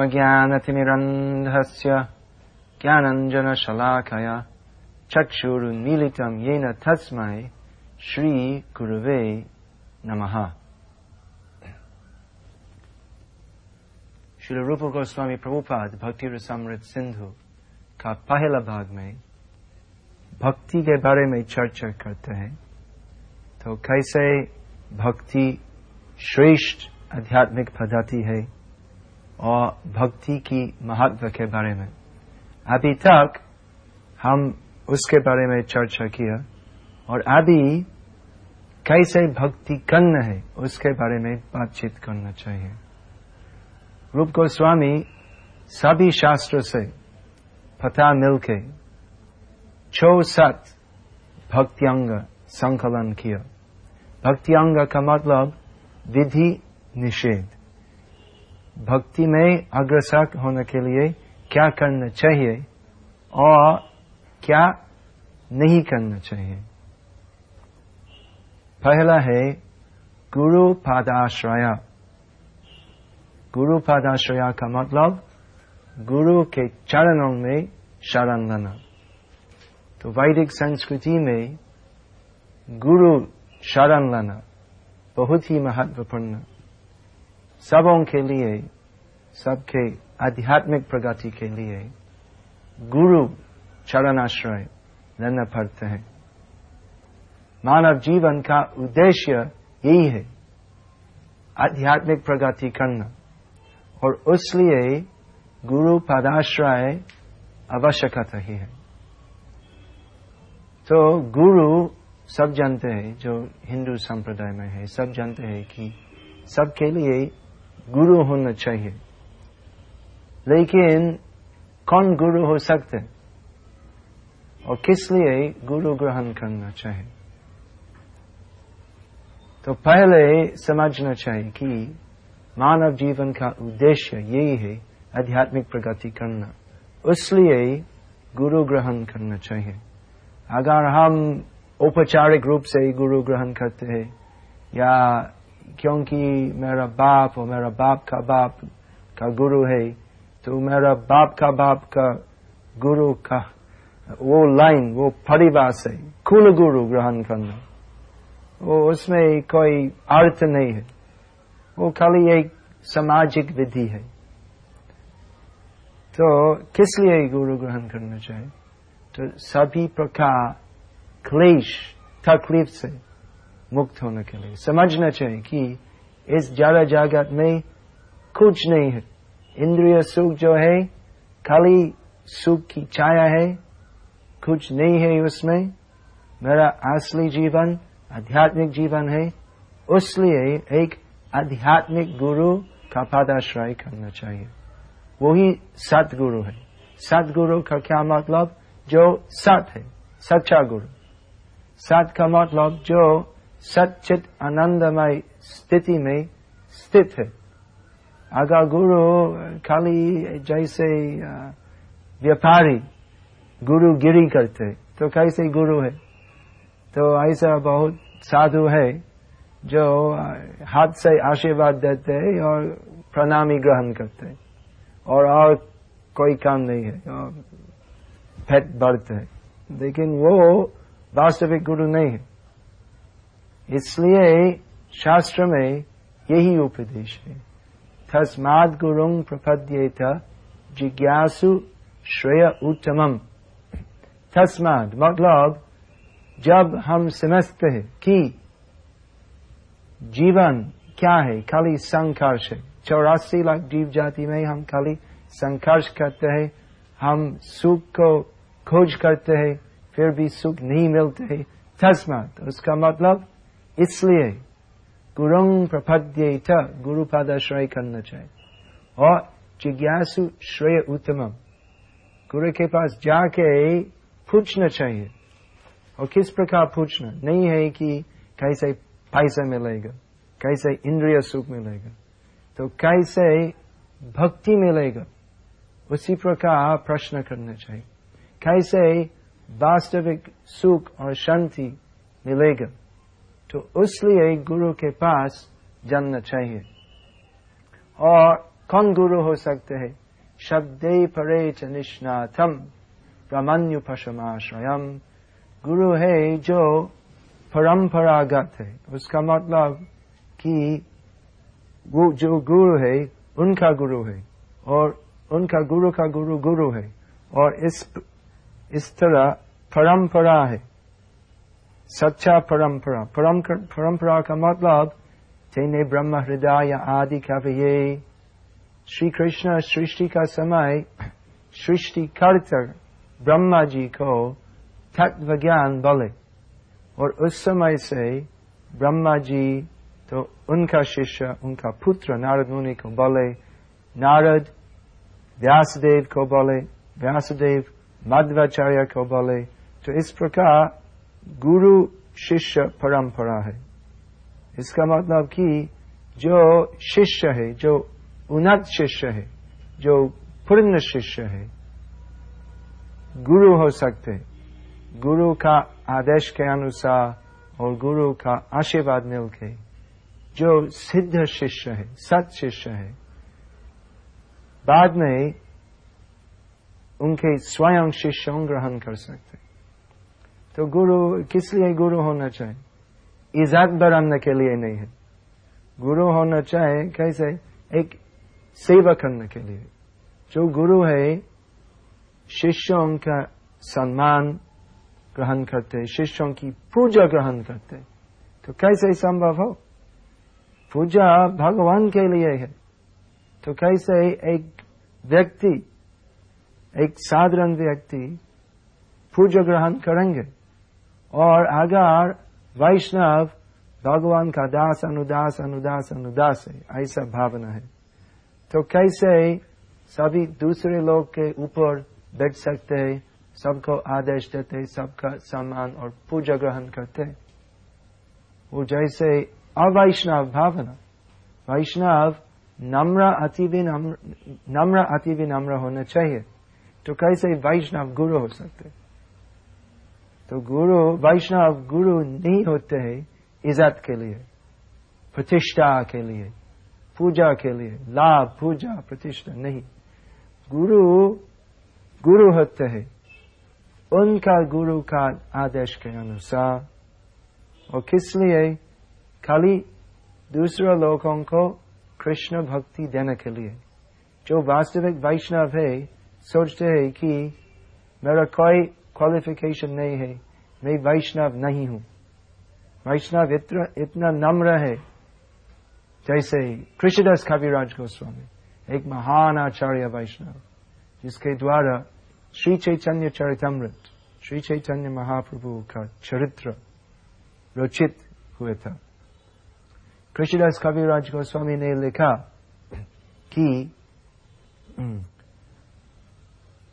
ओमज्ञानतिमिरन्धस्य ज्ञानञ्जनशलाकया चक्षुरुन्मीलितं येन तस्मै श्रीगुरुवे नमः। श्री रूप गोस्वामी प्रभुपाद भक्ति रसामृत सिंधु का पहला भाग में भक्ति के बारे में चर्चा करते हैं तो कैसे भक्ति श्रेष्ठ आध्यात्मिक पद्धति है और भक्ति की महत्व के बारे में। अभी तक हम उसके बारे में चर्चा किया और अभी कैसे भक्ति करना है उसके बारे में बातचीत करना चाहिए। रूप गोस्वामी सभी शास्त्र से पता मिलके छो सत भक्तियांग संकलन किया। भक्तियांग का मतलब विधि निषेध। भक्ति में अग्रसर होने के लिए क्या करना चाहिए और क्या नहीं करना चाहिए? पहला है गुरु पादाश्रया। गुरु पादाश्रया का मतलब गुरु के चरणों में शरण लेना। तो वैदिक संस्कृति में गुरु शरण लेना बहुत ही महत्वपूर्ण। सबों के लिए, सबके आध्यात्मिक प्रगति के लिए गुरु चरणाश्रय लेना पड़ते हैं। मानव जीवन का उद्देश्य यही है, आध्यात्मिक प्रगति करना। और उसलिए गुरु पदाश्रय आवश्यकता ही है। तो गुरु सब जानते हैं, जो हिंदू संप्रदाय में है, सब जानते हैं कि सबके लिए गुरु होना चाहिए। लेकिन कौन गुरु हो सकते? और किस लिए गुरु ग्रहण करना चाहिए? तो पहले समझना चाहिए कि मानव जीवन का उद्देश्य यही है आध्यात्मिक प्रगति करना। इसलिए गुरु ग्रहण करना चाहिए। अगर हम औपचारिक रूप से गुरु ग्रहण करते हैं या क्योंकि मेरा बाप और मेरा बाप का बाप का गुरु है तो मेरा बाप का बाप का गुरु का वो लाइन वो परिवार से कुल गुरु ग्रहण करना। वो उसमें कोई अर्थ नहीं है। वो खाली एक सामाजिक विधि है। तो किस लिए गुरु ग्रहण करना चाहिए? तो सभी प्रकार क्लेश, तकलीफ़ से मुक्त होने के लिए। समझना चाहिए कि इस जरा जागत में कुछ नहीं है। इंद्रिय सुख जो है, खाली सुख की छाया है, कुछ नहीं है उसमें। मेरा असली जीवन आध्यात्मिक जीवन है उसलिए एक आध्यात्मिक गुरु का पादाश्रय करना चाहिए। वही सतगुरु है। सतगुरु का क्या मतलब? जो सत है, सच्चा गुरु। सत का मतलब जो सचित आनंदमय स्थिति में स्थित है अगर गुरु खाली जैसे व्यापारी गुरु गिरी करते तो कैसे गुरु है तो ऐसा बहुत साधु है जो हाथ से आशीर्वाद देते हैं और प्रणामी ग्रहण करते हैं और और कोई काम नहीं है और फेट बढ़ते हैं लेकिन वो वास्तविक गुरु नहीं है इसलिए शास्त्र में यही उपदेश है। तस्माद गुरुंग प्रपद्येत जिज्ञासु श्रेय उत्तमम। तस्माद मतलब जब हम समझते हैं कि जीवन क्या है, खाली संघर्ष है। चौरासी लाख जीव जाति में हम खाली संघर्ष करते हैं, हम सुख को खोज करते हैं, फिर भी सुख नहीं मिलते है। तस्मात उसका मतलब इसलिए गुरुंग प्रपद्य गुरु पादाश्रय करना चाहिए। और जिज्ञासु श्रेय उत्तमम। गुरु के पास जाके पूछना चाहिए। और किस प्रकार पूछना? नहीं है कि कैसे पैसा मिलेगा, कैसे इंद्रिय सुख मिलेगा। तो कैसे भक्ति मिलेगा? उसी प्रकार प्रश्न करना चाहिए। कैसे वास्तविक सुख और शांति मिलेगा? तो उसलिए गुरु के पास जानना चाहिए। और कौन गुरु हो सकते हैं? शब्दे परे च निष्णाथम ब्रह्मण्युपशमाश्रयम गुरु है जो परंपरागत है। उसका मतलब कि वो जो गुरु है, उनका गुरु है। और उनका गुरु का गुरु गुरु है। और इस इस तरह परंपरा है। सच्चा परंपरा परंपरा का मतलब तेने ब्रह्म हृदय आदि कविये श्री कृष्ण सृष्टि का समय सृष्टि कर ब्रह्मा जी को तत्व ज्ञान बोले और उस समय से ब्रह्मा जी तो उनका शिष्य उनका पुत्र नारद मुनि को बोले नारद व्यासदेव को बोले व्यासदेव मध्वाचार्य को बोले तो इस प्रकार गुरु शिष्य परंपरा है। इसका मतलब कि जो शिष्य है, जो उन्नत शिष्य है, जो पूर्ण शिष्य है, गुरु हो सकते गुरु का आदेश के अनुसार और गुरु का आशीर्वाद मिलके जो सिद्ध शिष्य है, सत शिष्य है, बाद में उनके स्वयं शिष्यों ग्रहण कर सकते तो गुरु किस लिए गुरु होना चाहिए इज़्ज़त बढ़ाने के लिए नहीं है। गुरु होना चाहे, कैसे? एक सेवा करने के लिए। जो गुरु है, शिष्यों का सम्मान ग्रहण करते शिष्यों की पूजा ग्रहण करते तो कैसे संभव हो? पूजा भगवान के लिए है। तो कैसे एक व्यक्ति, एक साधारण व्यक्ति पूजा ग्रहण करेंगे? और अगर वैष्णव, भगवान का दास, अनुदास अनुदास अनुदास है, ऐसा भावना है। तो कैसे सभी दूसरे लोग के ऊपर बैठ सकते हैं, सबको आदेश देते सबका सम्मान और पूजा ग्रहण करते वो जैसे अवैष्णव भावना। वैष्णव नम्र अति भी नम्र अति भी नम्र होना चाहिए। तो कैसे वैष्णव गुरु हो सकते तो गुरु, वैष्णव गुरु नहीं होते हैं इज़्ज़त के लिए, प्रतिष्ठा के लिए, पूजा के लिए, लाभ, पूजा, प्रतिष्ठा नहीं। गुरु गुरु होते हैं। उनका गुरु का आदेश के अनुसार। और किस लिए? खाली दूसरे लोगों को कृष्ण भक्ति देने के लिए। जो वास्तविक वैष्णव है, सोचते हैं कि मेरा कोई क्वालिफिकेशन नहीं है। मैं वैष्णव नहीं हूँ। वैष्णव इतना नम्र है, जैसे कृष्णदास कविराज गोस्वामी, एक महान आचार्य वैष्णव, जिसके द्वारा श्री चैतन्य चरितमृत, श्री चैतन्य महाप्रभु का चरित्र रोचित हुए था। कृष्णदास कविराज गोस्वामी ने लिखा कि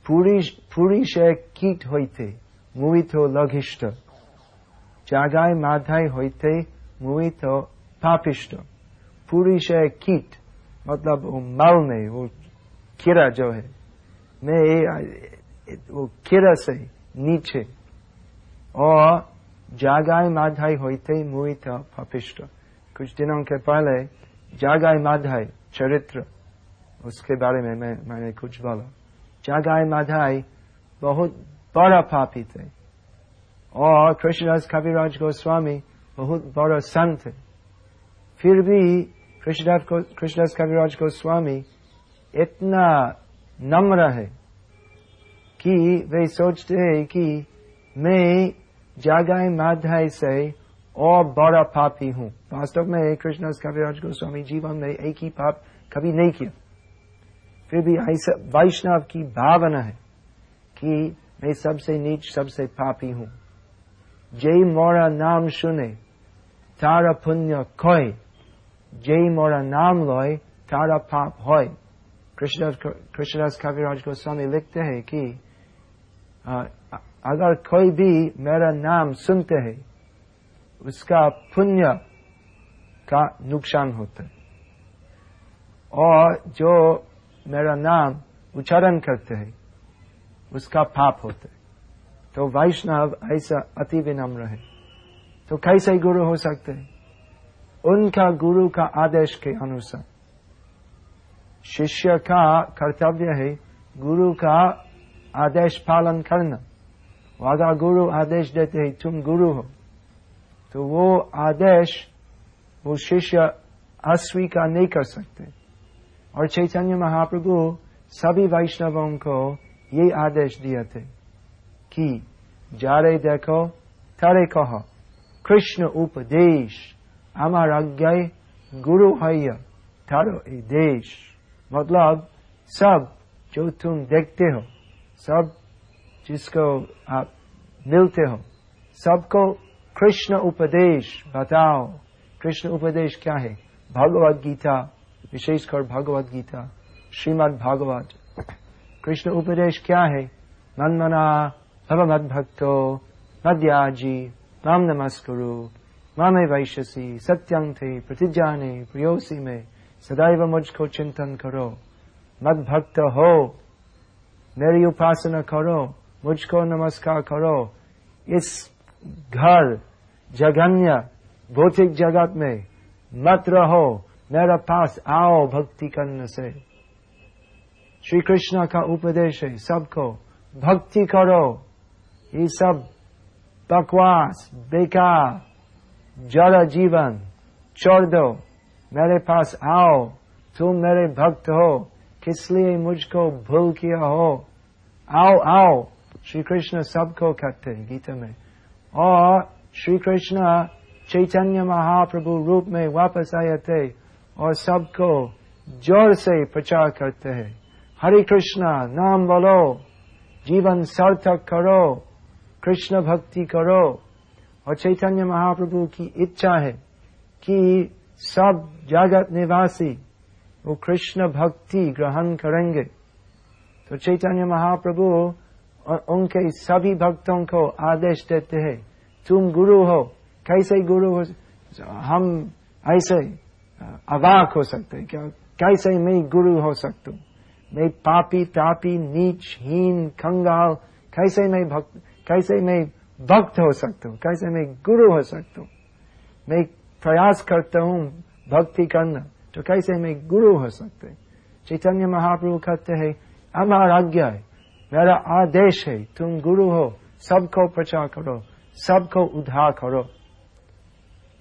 পুরুষে কীট হইতে মুহিত লঘিষ্ঠ জাগায় মাধায় হইতে मुहित पापिष्ट पुरुष है कीट मतलब वो मल में वो कीड़ा जो है मैं वो कीड़ा से नीचे और जागाई माधाई होते मोहित पापिष्ट कुछ दिनों के पहले जागाई माधाई चरित्र उसके बारे में मैं मैंने कुछ बोला जागाई माधाई बहुत बड़ा पापी थे। और कृष्णदास कविराज गोस्वामी बहुत बड़ा संत है फिर भी कृष्णदास कृष्णदास कविराज गोस्वामी इतना नम्र है कि वे सोचते हैं कि मैं जागाई माधाई से और बड़ा पापी हूँ। वास्तव में कृष्णदास कविराज गोस्वामी जीवन में एक ही पाप कभी नहीं किया। फिर भी वैष्णव की भावना है कि मैं सबसे नीच सबसे पापी हूँ। जय मोरा नाम सुने तारा पुण्य खोय जय मोरा नाम लय तारा पाप हो कृष्णदास कविराज गोस्वामी लिखते हैं कि आ, अगर कोई भी मेरा नाम सुनते हैं उसका पुण्य का नुकसान होता है। और जो मेरा नाम उच्चारण करते हैं, उसका पाप होता है। तो वैष्णव ऐसा अति विनम्र है। तो कैसे गुरु हो सकते हैं? उनका गुरु का आदेश के अनुसार। शिष्य का कर्तव्य है गुरु का आदेश पालन करना। अगर गुरु आदेश देते हैं, तुम गुरु हो। तो वो आदेश वो शिष्य अस्वीकार नहीं कर सकते। और चैतन्य महाप्रभु सभी वैष्णवों को ये आदेश दिए थे कि जारे देखो तरे कहो, कृष्ण उपदेश, अमर आज्ञा गुरु है थारो देश। मतलब सब जो तुम देखते हो, सब जिसको आप मिलते हो, सबको कृष्ण उपदेश बताओ। कृष्ण उपदेश क्या है? भगवत गीता विशेषकर भगवत गीता, श्रीमद भागवत। कृष्ण उपदेश क्या है? मन मना मद भक्तो मद्याजी नाम नमस्कुरु। मामे वैश्यसी सत्यं थे प्रतिज्ञाने प्रियोसी में, सदैव मुझको चिंतन करो। मद भक्त हो, मेरी उपासना करो, मुझको नमस्कार करो। इस घर जगन्य भौतिक जगत में मत रहो। मेरा पास आओ भक्ति करने से श्री कृष्ण का उपदेश है सबको, भक्ति करो। ये सब बकवास, बेकार जड़ जीवन छोड़ दो। मेरे पास आओ, तुम मेरे भक्त हो, किस लिए मुझको भूल किया हो? आओ आओ श्री कृष्ण सबको कहते हैं गीता में। और श्री कृष्ण चैतन्य महाप्रभु रूप में वापस आए थे। और सबको ज़ोर से प्रचार करते हैं। हरे कृष्णा, नाम बोलो। जीवन सार्थक करो। कृष्ण भक्ति करो। और चैतन्य महाप्रभु की इच्छा है कि सब जगत निवासी वो कृष्ण भक्ति ग्रहण करेंगे। तो चैतन्य महाप्रभु उनके सभी भक्तों को आदेश देते हैं, तुम गुरु हो। कैसे गुरु हो? हम ऐसे अवाक हो सकते हैं। क्या कैसे मैं गुरु हो सकता हूँ। मैं पापी, तापी, नीच, हीन कंगाल कैसे मैं भक्त कैसे मैं भक्त हो सकता हूँ। कैसे मैं गुरु हो सकता हूँ। मैं प्रयास करता हूँ भक्ति करना तो कैसे मैं गुरु हो सकते चैतन्य महाप्रभु कहते हैं, हमारा आज्ञा है, मेरा आदेश है, तुम गुरु हो, सबको प्रचार करो, सबको उद्धार करो।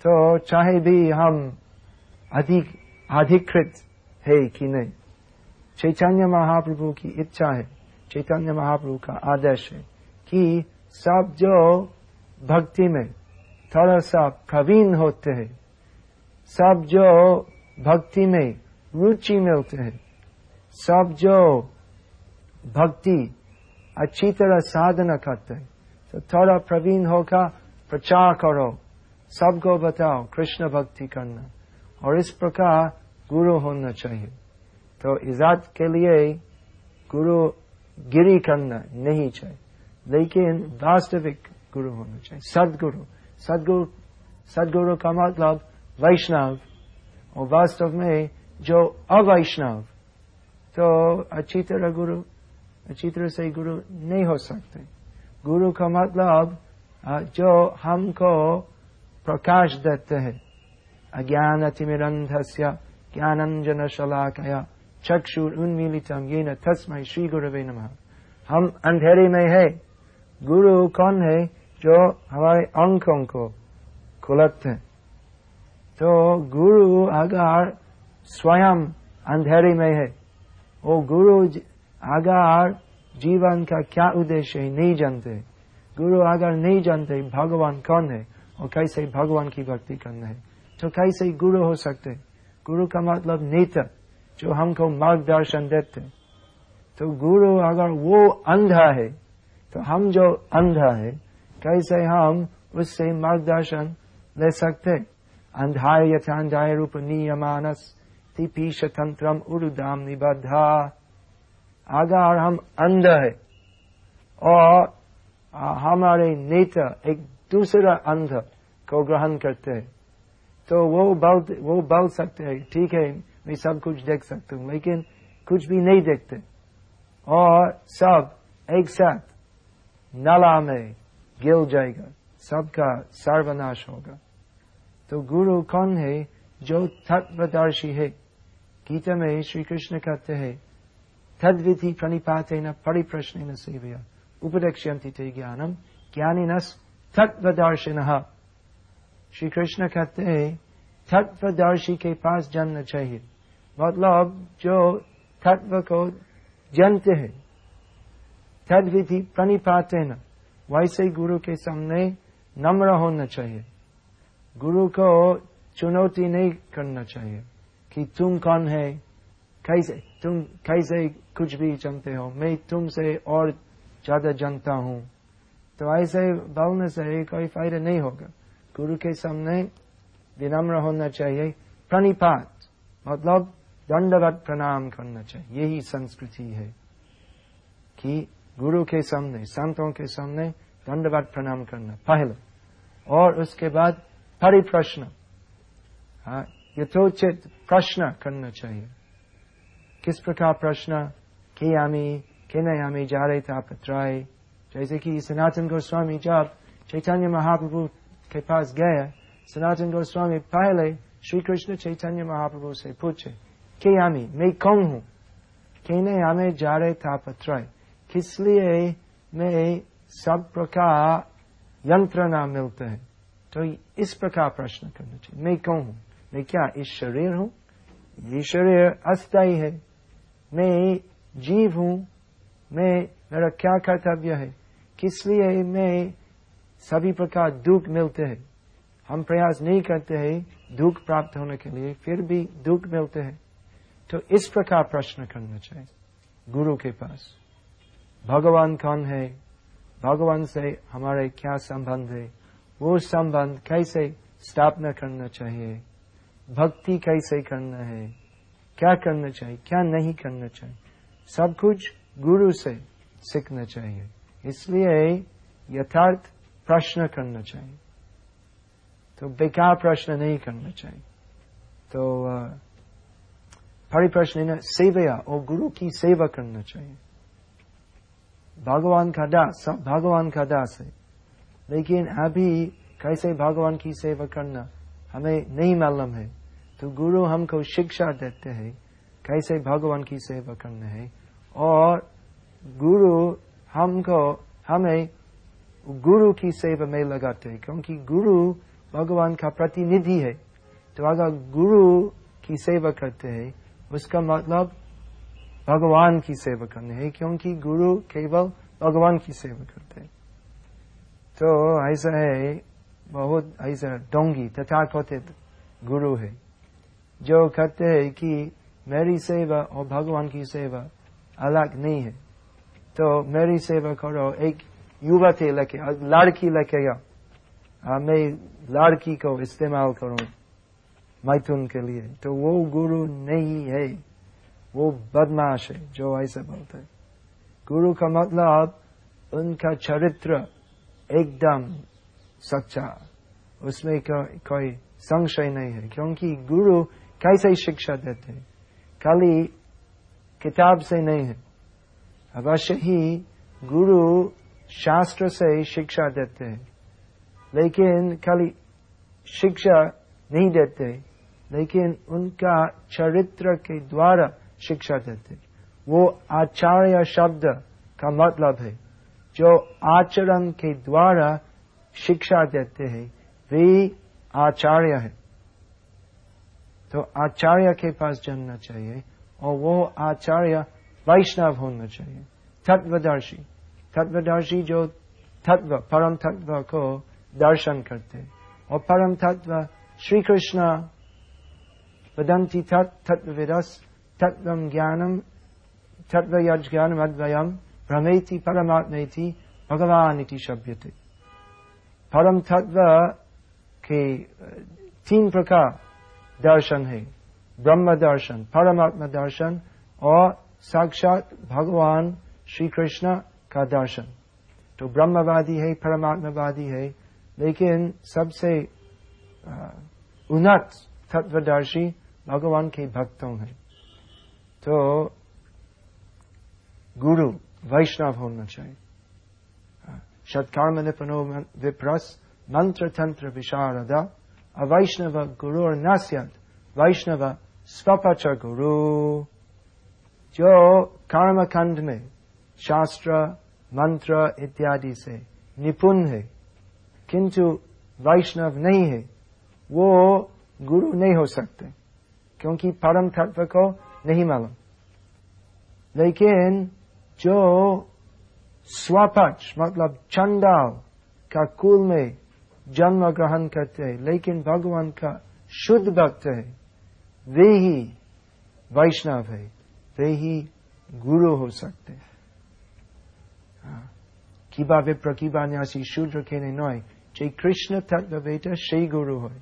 तो चाहे भी हम अधिक, अधिकृत है कि नहीं। चैतन्य महाप्रभु की इच्छा है, चैतन्य महाप्रभु का आदर्श है कि सब जो भक्ति में थोड़ा सा प्रवीण होते हैं, सब जो भक्ति में रुचि मिलते हैं, सब जो भक्ति अच्छी तरह साधना करते हैं तो थोड़ा प्रवीण होकर प्रचार करो, सबको बताओ कृष्ण भक्ति करना। और इस प्रकार गुरु होना चाहिए। तो इजाद के लिए गुरु गिरी करना नहीं चाहिए। लेकिन वास्तविक गुरु होना चाहिए। सदगुरु। सदगुरु सदगुरु का मतलब वैष्णव। और वास्तव में जो अवैष्णव तो अच्छी तरह गुरु, अच्छी तरह से गुरु नहीं हो सकते। गुरु का मतलब जो हमको प्रकाश देते हैं। अज्ञान अतिमिरंधस्य ज्ञानंजन शलाकया चक्षुर उन्मीलितम ये न तस्मय श्री गुरुवे नम। हम अंधेरे में है, गुरु कौन है जो हमारे अंकों को खुलते हैं? तो गुरु अगर स्वयं अंधेरे में है। वो गुरु अगर जीवन का क्या उद्देश्य है, नहीं जानते। गुरु अगर नहीं जानते, भगवान कौन है? और कैसे भगवान की भक्ति करना है? तो कैसे गुरु हो सकते गुरु का मतलब नेता, जो हमको मार्गदर्शन देते तो गुरु अगर वो अंधा है तो हम जो अंधा है, कैसे हम उससे मार्गदर्शन ले सकते अंधाय यथांधाय रूप नियमानस तिपीश तंत्रम उरुदाम निबद्धा। अगर हम अंध है, और हमारे नेता एक दूसरा अंध को ग्रहण करते हैं तो वो बल वो बल सकते हैं, ठीक है, मैं सब कुछ देख सकता हूँ, लेकिन कुछ भी नहीं देखते। और सब एक साथ नला में गिर जाएगा, सबका सर्वनाश होगा। तो गुरु कौन है जो तत्वदर्शी है? गीता में श्री कृष्ण कहते हैं, तद्विधि प्रणिपात न परिप्रश्न न सेवया उपदक्ष्यंति ते ज्ञानम ज्ञानी न श्री कृष्ण कहते हैं तत्वदर्शी के पास जानना चाहिए मतलब जो तत्व को जानते हैं तद्विधि प्रणिपाते न वैसे गुरु के सामने नम्र होना चाहिए गुरु को चुनौती नहीं करना चाहिए कि तुम कौन है कैसे तुम कैसे कुछ भी जानते हो मैं तुमसे और ज़्यादा जानता हूँ तो ऐसे बोलने से कोई फ़ायदा नहीं होगा गुरु के सामने विनम्र होना चाहिए प्रणिपात। मतलब दंडवत प्रणाम करना चाहिए यही संस्कृति है कि गुरु के सामने संतों के सामने दंडवत प्रणाम करना। पहले। और उसके बाद परिप्रश्न। हाँ यथोचित प्रश्न करना चाहिए। किस प्रकार प्रश्न? के आमी, के नयामी जा रहे था पत्राए जैसे कि सनातन गोस्वामी जब चैतन्य महाप्रभु के पास गए सनातन गोस्वामी पहले श्री कृष्ण चैतन्य महाप्रभु से पूछे के आमी मैं कौन हूँ के नयामे जा रहे था पत्राए किस लिए मैं सब प्रकार यंत्रणा मिलते हैं तो इस प्रकार प्रश्न करना चाहिए मैं कौन हूँ मैं क्या इस शरीर हूँ ये शरीर अस्थायी है मैं जीव हूँ मैं मेरा क्या कर्तव्य है किस लिए मैं सभी प्रकार दुख मिलते हैं। हम प्रयास नहीं करते हैं दुख प्राप्त होने के लिए, फिर भी दुख मिलते हैं। तो इस प्रकार प्रश्न करना चाहिए, गुरु के पास। भगवान कौन है? भगवान से हमारे क्या संबंध है? वो संबंध कैसे स्थापना करना चाहिए? भक्ति कैसे करना है? क्या करना चाहिए? क्या नहीं करना चाहिए? सब कुछ गुरु से सीखना चाहिए। इसलिए यथार्थ प्रश्न करना चाहिए। तो बेकार प्रश्न नहीं करना चाहिए। तो परिप्रश्न सेवया और गुरु की सेवा करना चाहिए। भगवान का दास, भगवान का दास है। लेकिन अभी कैसे भगवान की सेवा करना, हमें नहीं मालूम है। तो गुरु हमको शिक्षा देते हैं, कैसे भगवान की सेवा करना है। और गुरु हमको, हमें गुरु की सेवा में लगाते हैं क्योंकि गुरु भगवान का प्रतिनिधि है तो अगर गुरु की सेवा करते हैं उसका मतलब भगवान की सेवा करनी है क्योंकि गुरु केवल भगवान की सेवा करते हैं तो ऐसा है बहुत ऐसा डोंगी तथा कथित गुरु है जो कहते हैं कि मेरी सेवा और भगवान की सेवा अलग नहीं है तो मेरी सेवा करो एक युवती लेके लड़की या। मैं लड़की को इस्तेमाल करूँ मैथुन के लिए। तो वो गुरु नहीं है। वो बदमाश है, जो ऐसे बोलते है। गुरु का मतलब उनका चरित्र एकदम सच्चा। उसमें कोई संशय नहीं है, क्योंकि गुरु कैसे शिक्षा देते हैं? खाली किताब से नहीं है। अवश्य ही गुरु शास्त्र से शिक्षा देते हैं। लेकिन खाली शिक्षा नहीं देते, लेकिन उनका चरित्र के द्वारा शिक्षा देते वो आचार्य शब्द का मतलब है, जो आचरण के द्वारा शिक्षा देते हैं, वे आचार्य है। तो आचार्य के पास जानना चाहिए, और वो आचार्य वैष्णव होना चाहिए, तत्वदर्शी। तत्वदर्शी जो तत्व, परम तत्व को दर्शन करते और परम तत्व श्री कृष्ण वदंती विदस, तत्व ज्ञानम, तत्व ज्ञान अद्वयम, भ्रमेति परमात्मेति भगवान इति शब्द परम तत्व के तीन प्रकार दर्शन है। ब्रह्म दर्शन, परमात्मा दर्शन और साक्षात भगवान श्री कृष्ण का दर्शन तो ब्रह्मवादी है, परमात्मावादी है, लेकिन सबसे उन्नत तत्वदर्शी भगवान के भक्तों हैं। तो गुरु वैष्णव होना चाहिए। सत्कर्म निपनो विप्रस मंत्र तंत्र विशारद, अवैष्णव गुरु और नस्यद वैष्णव स्वपच गुरु। जो कर्म खंड में शास्त्र मंत्र इत्यादि से निपुण है। किंतु वैष्णव नहीं है। वो गुरु नहीं हो सकते, क्योंकि परम तत्व को नहीं मालूम। लेकिन जो स्वपक्ष मतलब चंडाल का कुल में जन्म ग्रहण करते हैं, लेकिन भगवान का शुद्ध भक्त है, वे ही वैष्णव है, वे ही गुरु हो सकते हैं। কিবা বিপ্র কিবা ন্যাসী শূদ্র কেনে নয় যে কৃষ্ণ तत्ववेता সেই गुरु है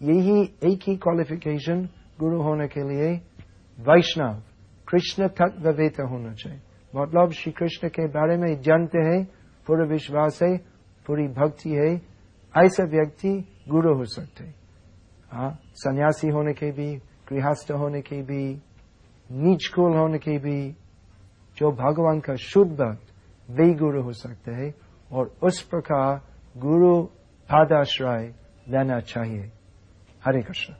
यही एक ही क्वालिफिकेशन गुरु होने के लिए वैष्णव कृष्ण तत्ववेता होना चाहिए मतलब श्री कृष्ण के बारे में जानते हैं पूरे विश्वास है पूरी भक्ति है ऐसा व्यक्ति गुरु हो सकते हाँ सन्यासी होने के भी गृहस्थ होने के भी नीच कुल होने के भी जो भगवान का शुद्ध भक्त वे गुरु हो सकते हैं और उस प्रकार गुरु पादाश्रय लेना चाहिए। हरे कृष्ण।